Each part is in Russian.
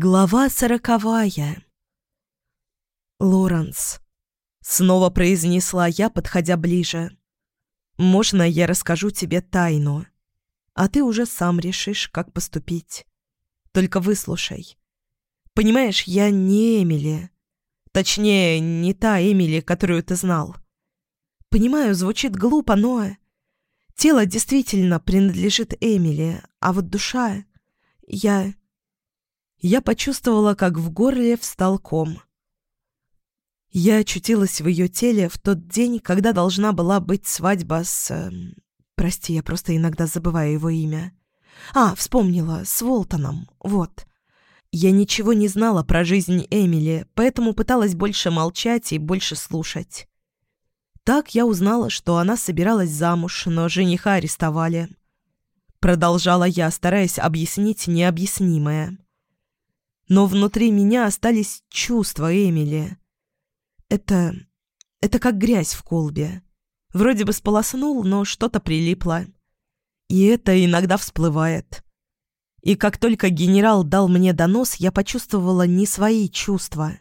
Глава сороковая. «Лоренс», — снова произнесла я, подходя ближе. «Можно я расскажу тебе тайну? А ты уже сам решишь, как поступить. Только выслушай. Понимаешь, я не Эмили. Точнее, не та Эмили, которую ты знал. Понимаю, звучит глупо, но... Тело действительно принадлежит Эмили, а вот душа... Я я почувствовала, как в горле встал ком. Я очутилась в ее теле в тот день, когда должна была быть свадьба с... Э, прости, я просто иногда забываю его имя. А, вспомнила, с Волтоном, вот. Я ничего не знала про жизнь Эмили, поэтому пыталась больше молчать и больше слушать. Так я узнала, что она собиралась замуж, но жениха арестовали. Продолжала я, стараясь объяснить необъяснимое но внутри меня остались чувства Эмили. Это... это как грязь в колбе. Вроде бы сполоснул, но что-то прилипло. И это иногда всплывает. И как только генерал дал мне донос, я почувствовала не свои чувства.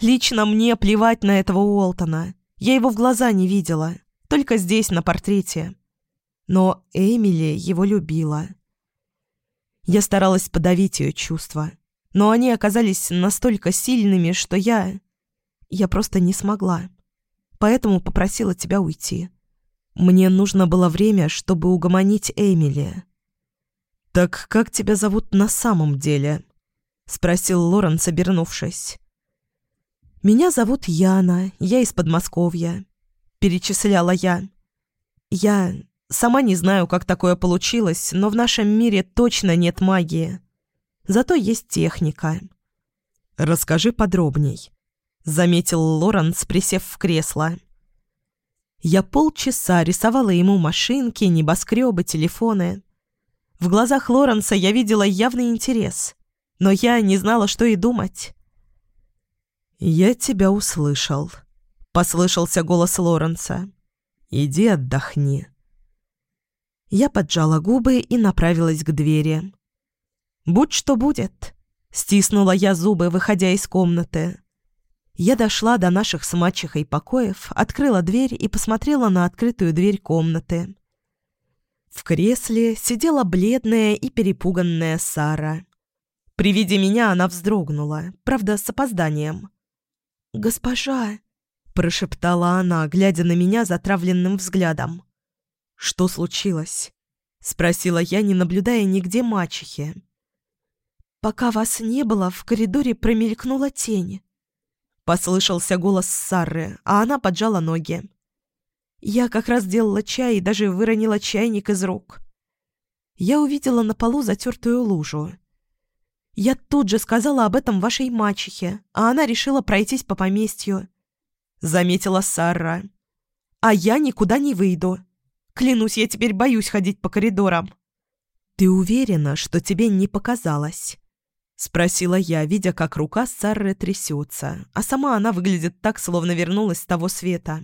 Лично мне плевать на этого Уолтона. Я его в глаза не видела. Только здесь, на портрете. Но Эмили его любила. Я старалась подавить ее чувства но они оказались настолько сильными, что я... Я просто не смогла. Поэтому попросила тебя уйти. Мне нужно было время, чтобы угомонить Эмили. «Так как тебя зовут на самом деле?» — спросил Лоренс, обернувшись. «Меня зовут Яна, я из Подмосковья», — перечисляла я. «Я сама не знаю, как такое получилось, но в нашем мире точно нет магии. Зато есть техника. «Расскажи подробней», — заметил Лоренс, присев в кресло. Я полчаса рисовала ему машинки, небоскребы, телефоны. В глазах Лоренса я видела явный интерес, но я не знала, что и думать. «Я тебя услышал», — послышался голос Лоренса. «Иди отдохни». Я поджала губы и направилась к двери. «Будь что будет», — стиснула я зубы, выходя из комнаты. Я дошла до наших с мачехой покоев, открыла дверь и посмотрела на открытую дверь комнаты. В кресле сидела бледная и перепуганная Сара. При виде меня она вздрогнула, правда, с опозданием. «Госпожа!» — прошептала она, глядя на меня затравленным взглядом. «Что случилось?» — спросила я, не наблюдая нигде мачехи. Пока вас не было, в коридоре промелькнула тень. Послышался голос Сары, а она поджала ноги. Я как раз делала чай и даже выронила чайник из рук. Я увидела на полу затертую лужу. Я тут же сказала об этом вашей мачехе, а она решила пройтись по поместью. Заметила Сара. А я никуда не выйду. Клянусь, я теперь боюсь ходить по коридорам. Ты уверена, что тебе не показалось? — спросила я, видя, как рука Сарры трясется, а сама она выглядит так, словно вернулась с того света.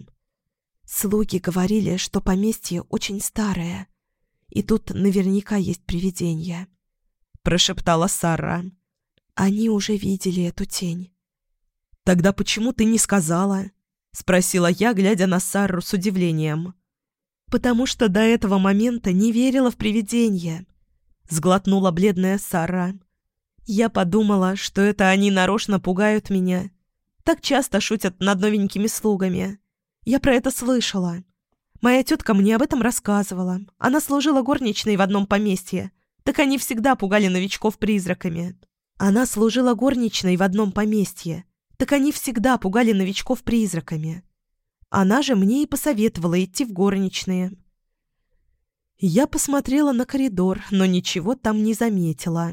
«Слуги говорили, что поместье очень старое, и тут наверняка есть привидения», — прошептала Сара. «Они уже видели эту тень». «Тогда почему ты не сказала?» — спросила я, глядя на Сарру с удивлением. «Потому что до этого момента не верила в привидения», — сглотнула бледная Сара. Я подумала, что это они нарочно пугают меня. Так часто шутят над новенькими слугами. Я про это слышала. Моя тетка мне об этом рассказывала. Она служила горничной в одном поместье. Так они всегда пугали новичков призраками. Она служила горничной в одном поместье. Так они всегда пугали новичков призраками. Она же мне и посоветовала идти в горничные. Я посмотрела на коридор, но ничего там не заметила.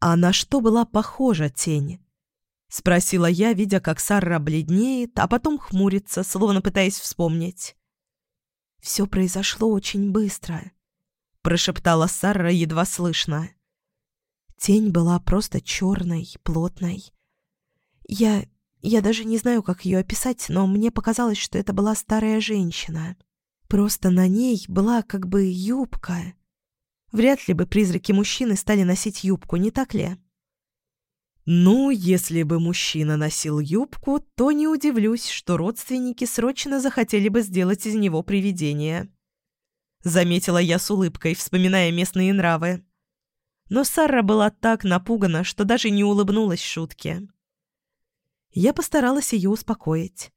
«А на что была похожа тень?» — спросила я, видя, как Сара бледнеет, а потом хмурится, словно пытаясь вспомнить. «Все произошло очень быстро», — прошептала Сара едва слышно. Тень была просто черной, плотной. Я... я даже не знаю, как ее описать, но мне показалось, что это была старая женщина. Просто на ней была как бы юбка. Вряд ли бы призраки мужчины стали носить юбку, не так ли? Ну, если бы мужчина носил юбку, то не удивлюсь, что родственники срочно захотели бы сделать из него привидение. Заметила я с улыбкой, вспоминая местные нравы. Но Сара была так напугана, что даже не улыбнулась шутке. Я постаралась ее успокоить.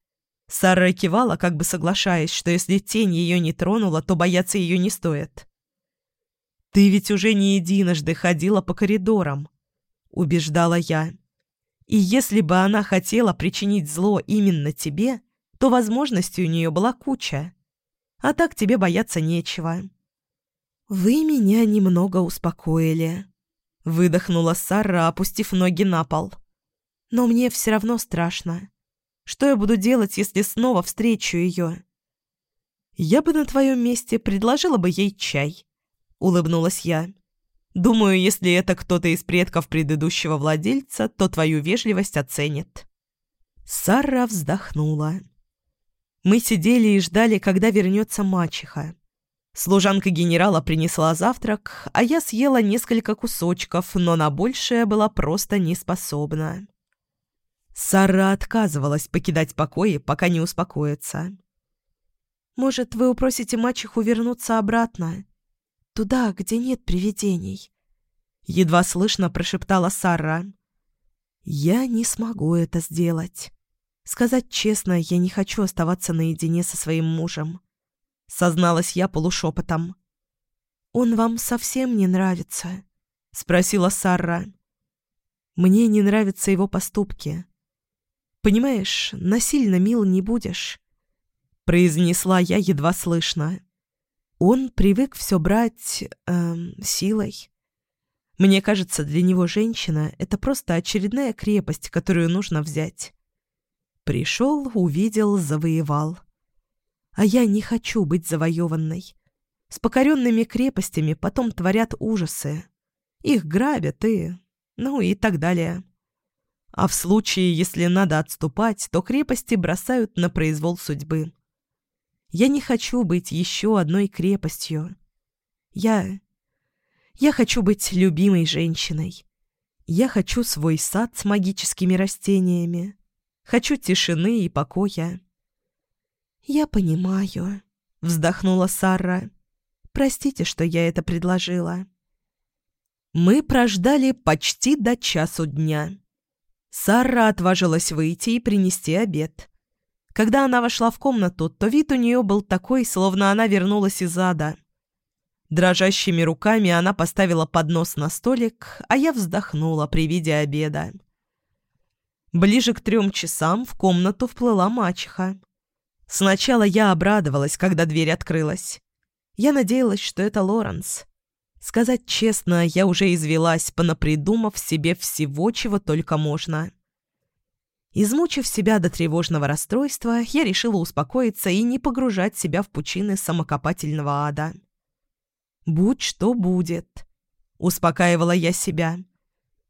Сара кивала, как бы соглашаясь, что если тень ее не тронула, то бояться ее не стоит. «Ты ведь уже не единожды ходила по коридорам», — убеждала я. «И если бы она хотела причинить зло именно тебе, то возможностей у нее была куча. А так тебе бояться нечего». «Вы меня немного успокоили», — выдохнула Сара, опустив ноги на пол. «Но мне все равно страшно. Что я буду делать, если снова встречу ее?» «Я бы на твоем месте предложила бы ей чай», — улыбнулась я. «Думаю, если это кто-то из предков предыдущего владельца, то твою вежливость оценит». Сара вздохнула. Мы сидели и ждали, когда вернется мачеха. Служанка генерала принесла завтрак, а я съела несколько кусочков, но на большее была просто не способна. Сара отказывалась покидать покои, пока не успокоится. «Может, вы упросите мачеху вернуться обратно? Туда, где нет привидений?» Едва слышно прошептала Сара. «Я не смогу это сделать. Сказать честно, я не хочу оставаться наедине со своим мужем», — созналась я полушепотом. «Он вам совсем не нравится?» — спросила Сара. «Мне не нравятся его поступки. Понимаешь, насильно мил не будешь», — произнесла я едва слышно. «Он привык все брать... Эм, силой. Мне кажется, для него женщина — это просто очередная крепость, которую нужно взять. Пришел, увидел, завоевал. А я не хочу быть завоеванной. С покоренными крепостями потом творят ужасы. Их грабят и... ну и так далее». А в случае, если надо отступать, то крепости бросают на произвол судьбы. Я не хочу быть еще одной крепостью. Я... Я хочу быть любимой женщиной. Я хочу свой сад с магическими растениями. Хочу тишины и покоя. «Я понимаю», — вздохнула Сара. «Простите, что я это предложила». Мы прождали почти до часу дня. Сара отважилась выйти и принести обед. Когда она вошла в комнату, то вид у нее был такой, словно она вернулась из ада. Дрожащими руками она поставила поднос на столик, а я вздохнула при виде обеда. Ближе к трем часам в комнату вплыла мачеха. Сначала я обрадовалась, когда дверь открылась. Я надеялась, что это Лоренс. Сказать честно, я уже извелась, понапридумав себе всего, чего только можно. Измучив себя до тревожного расстройства, я решила успокоиться и не погружать себя в пучины самокопательного ада. «Будь что будет», — успокаивала я себя.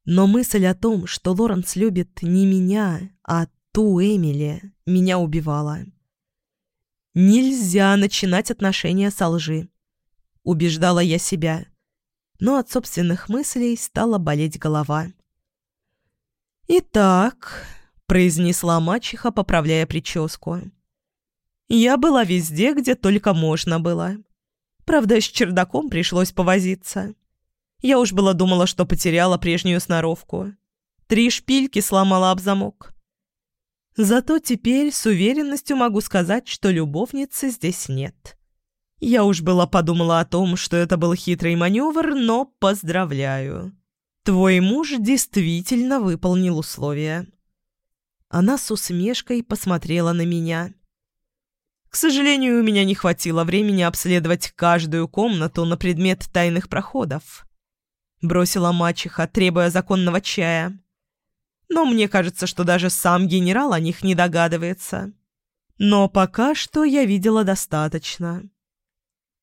Но мысль о том, что Лоренс любит не меня, а ту Эмили, меня убивала. «Нельзя начинать отношения со лжи», — убеждала я себя но от собственных мыслей стала болеть голова. «Итак», — произнесла мачеха, поправляя прическу, — «я была везде, где только можно было. Правда, с чердаком пришлось повозиться. Я уж было думала, что потеряла прежнюю сноровку. Три шпильки сломала об замок. Зато теперь с уверенностью могу сказать, что любовницы здесь нет». Я уж была подумала о том, что это был хитрый маневр, но поздравляю. Твой муж действительно выполнил условия. Она с усмешкой посмотрела на меня. К сожалению, у меня не хватило времени обследовать каждую комнату на предмет тайных проходов. Бросила мачеха, требуя законного чая. Но мне кажется, что даже сам генерал о них не догадывается. Но пока что я видела достаточно.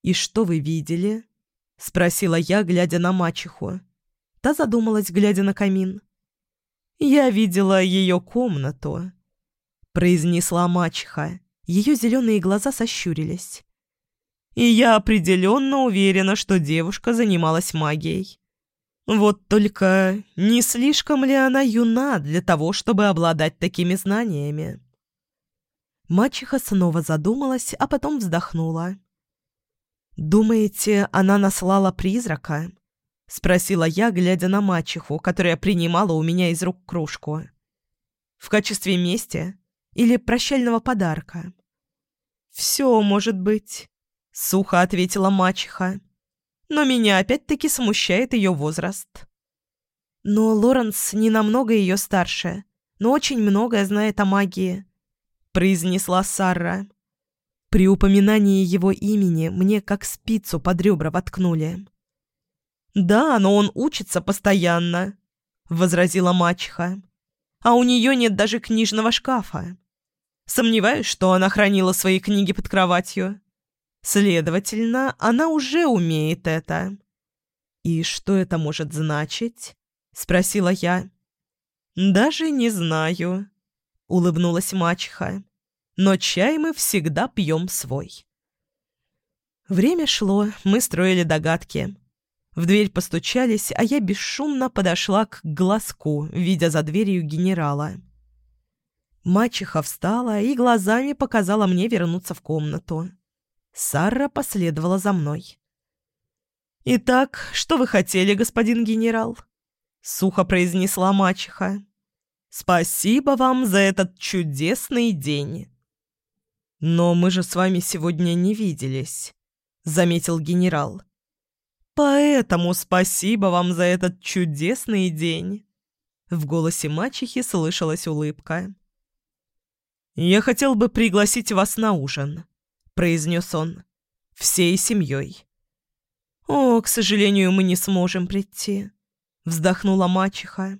«И что вы видели?» — спросила я, глядя на мачеху. Та задумалась, глядя на камин. «Я видела ее комнату», — произнесла мачеха. Ее зеленые глаза сощурились. «И я определенно уверена, что девушка занималась магией. Вот только не слишком ли она юна для того, чтобы обладать такими знаниями? Мачеха снова задумалась, а потом вздохнула. «Думаете, она наслала призрака?» — спросила я, глядя на мачеху, которая принимала у меня из рук кружку. «В качестве мести или прощального подарка?» «Все может быть», — сухо ответила мачеха. «Но меня опять-таки смущает ее возраст». «Но Лоренс не намного ее старше, но очень многое знает о магии», — произнесла Сара. При упоминании его имени мне как спицу под ребра воткнули. «Да, но он учится постоянно», — возразила мачеха. «А у нее нет даже книжного шкафа. Сомневаюсь, что она хранила свои книги под кроватью. Следовательно, она уже умеет это». «И что это может значить?» — спросила я. «Даже не знаю», — улыбнулась мачеха но чай мы всегда пьем свой. Время шло, мы строили догадки. В дверь постучались, а я бесшумно подошла к глазку, видя за дверью генерала. Мачеха встала и глазами показала мне вернуться в комнату. Сара последовала за мной. «Итак, что вы хотели, господин генерал?» — сухо произнесла мачеха. «Спасибо вам за этот чудесный день. «Но мы же с вами сегодня не виделись», — заметил генерал. «Поэтому спасибо вам за этот чудесный день». В голосе мачехи слышалась улыбка. «Я хотел бы пригласить вас на ужин», — произнес он, — «всей семьей». «О, к сожалению, мы не сможем прийти», — вздохнула мачеха.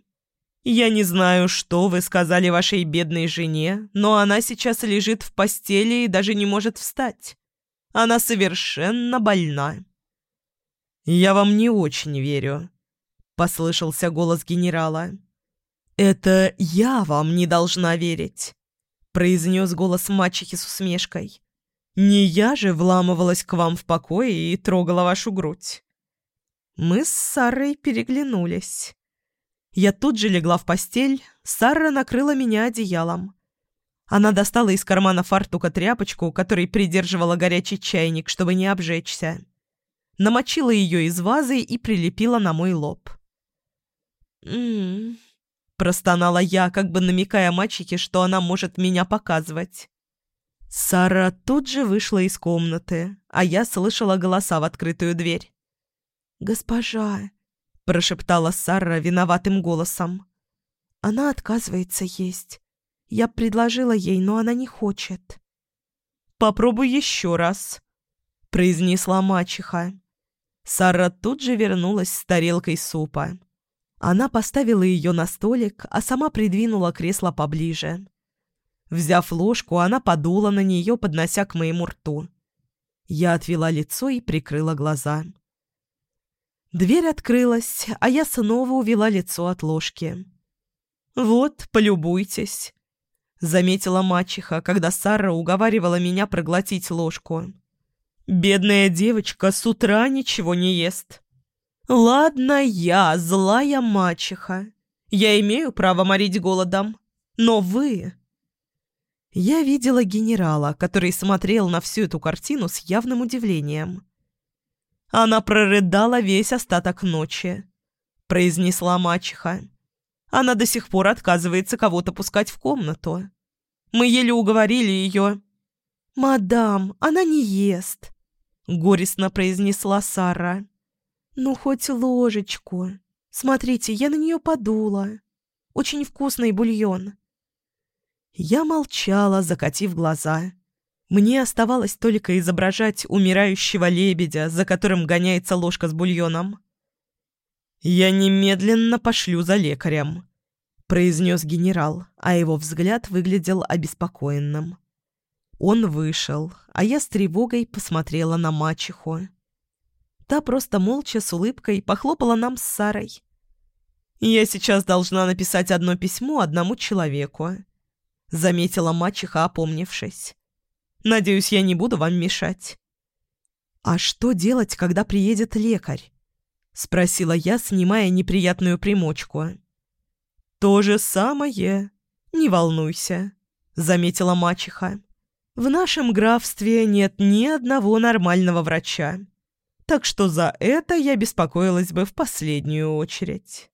«Я не знаю, что вы сказали вашей бедной жене, но она сейчас лежит в постели и даже не может встать. Она совершенно больна». «Я вам не очень верю», — послышался голос генерала. «Это я вам не должна верить», — произнес голос мачехи с усмешкой. «Не я же вламывалась к вам в покое и трогала вашу грудь». Мы с Сарой переглянулись. Я тут же легла в постель, Сара накрыла меня одеялом. Она достала из кармана фартука тряпочку, которой придерживала горячий чайник, чтобы не обжечься. Намочила ее из вазы и прилепила на мой лоб. «М-м-м», простонала я, как бы намекая мачехе, что она может меня показывать. Сара тут же вышла из комнаты, а я слышала голоса в открытую дверь. «Госпожа, прошептала Сара виноватым голосом. Она отказывается есть. Я предложила ей, но она не хочет. Попробуй еще раз, произнесла мачеха. Сара тут же вернулась с тарелкой супа. Она поставила ее на столик, а сама придвинула кресло поближе. Взяв ложку, она подула на нее, поднося к моему рту. Я отвела лицо и прикрыла глаза. Дверь открылась, а я снова увела лицо от ложки. «Вот, полюбуйтесь», — заметила мачеха, когда Сара уговаривала меня проглотить ложку. «Бедная девочка с утра ничего не ест». «Ладно, я злая мачеха. Я имею право морить голодом. Но вы...» Я видела генерала, который смотрел на всю эту картину с явным удивлением. Она прорыдала весь остаток ночи», — произнесла мачеха. «Она до сих пор отказывается кого-то пускать в комнату. Мы еле уговорили ее». «Мадам, она не ест», — горестно произнесла Сара. «Ну, хоть ложечку. Смотрите, я на нее подула. Очень вкусный бульон». Я молчала, закатив глаза. Мне оставалось только изображать умирающего лебедя, за которым гоняется ложка с бульоном. «Я немедленно пошлю за лекарем», — произнес генерал, а его взгляд выглядел обеспокоенным. Он вышел, а я с тревогой посмотрела на мачеху. Та просто молча с улыбкой похлопала нам с Сарой. «Я сейчас должна написать одно письмо одному человеку», — заметила мачеха, опомнившись. Надеюсь, я не буду вам мешать». «А что делать, когда приедет лекарь?» — спросила я, снимая неприятную примочку. «То же самое. Не волнуйся», — заметила мачеха. «В нашем графстве нет ни одного нормального врача, так что за это я беспокоилась бы в последнюю очередь».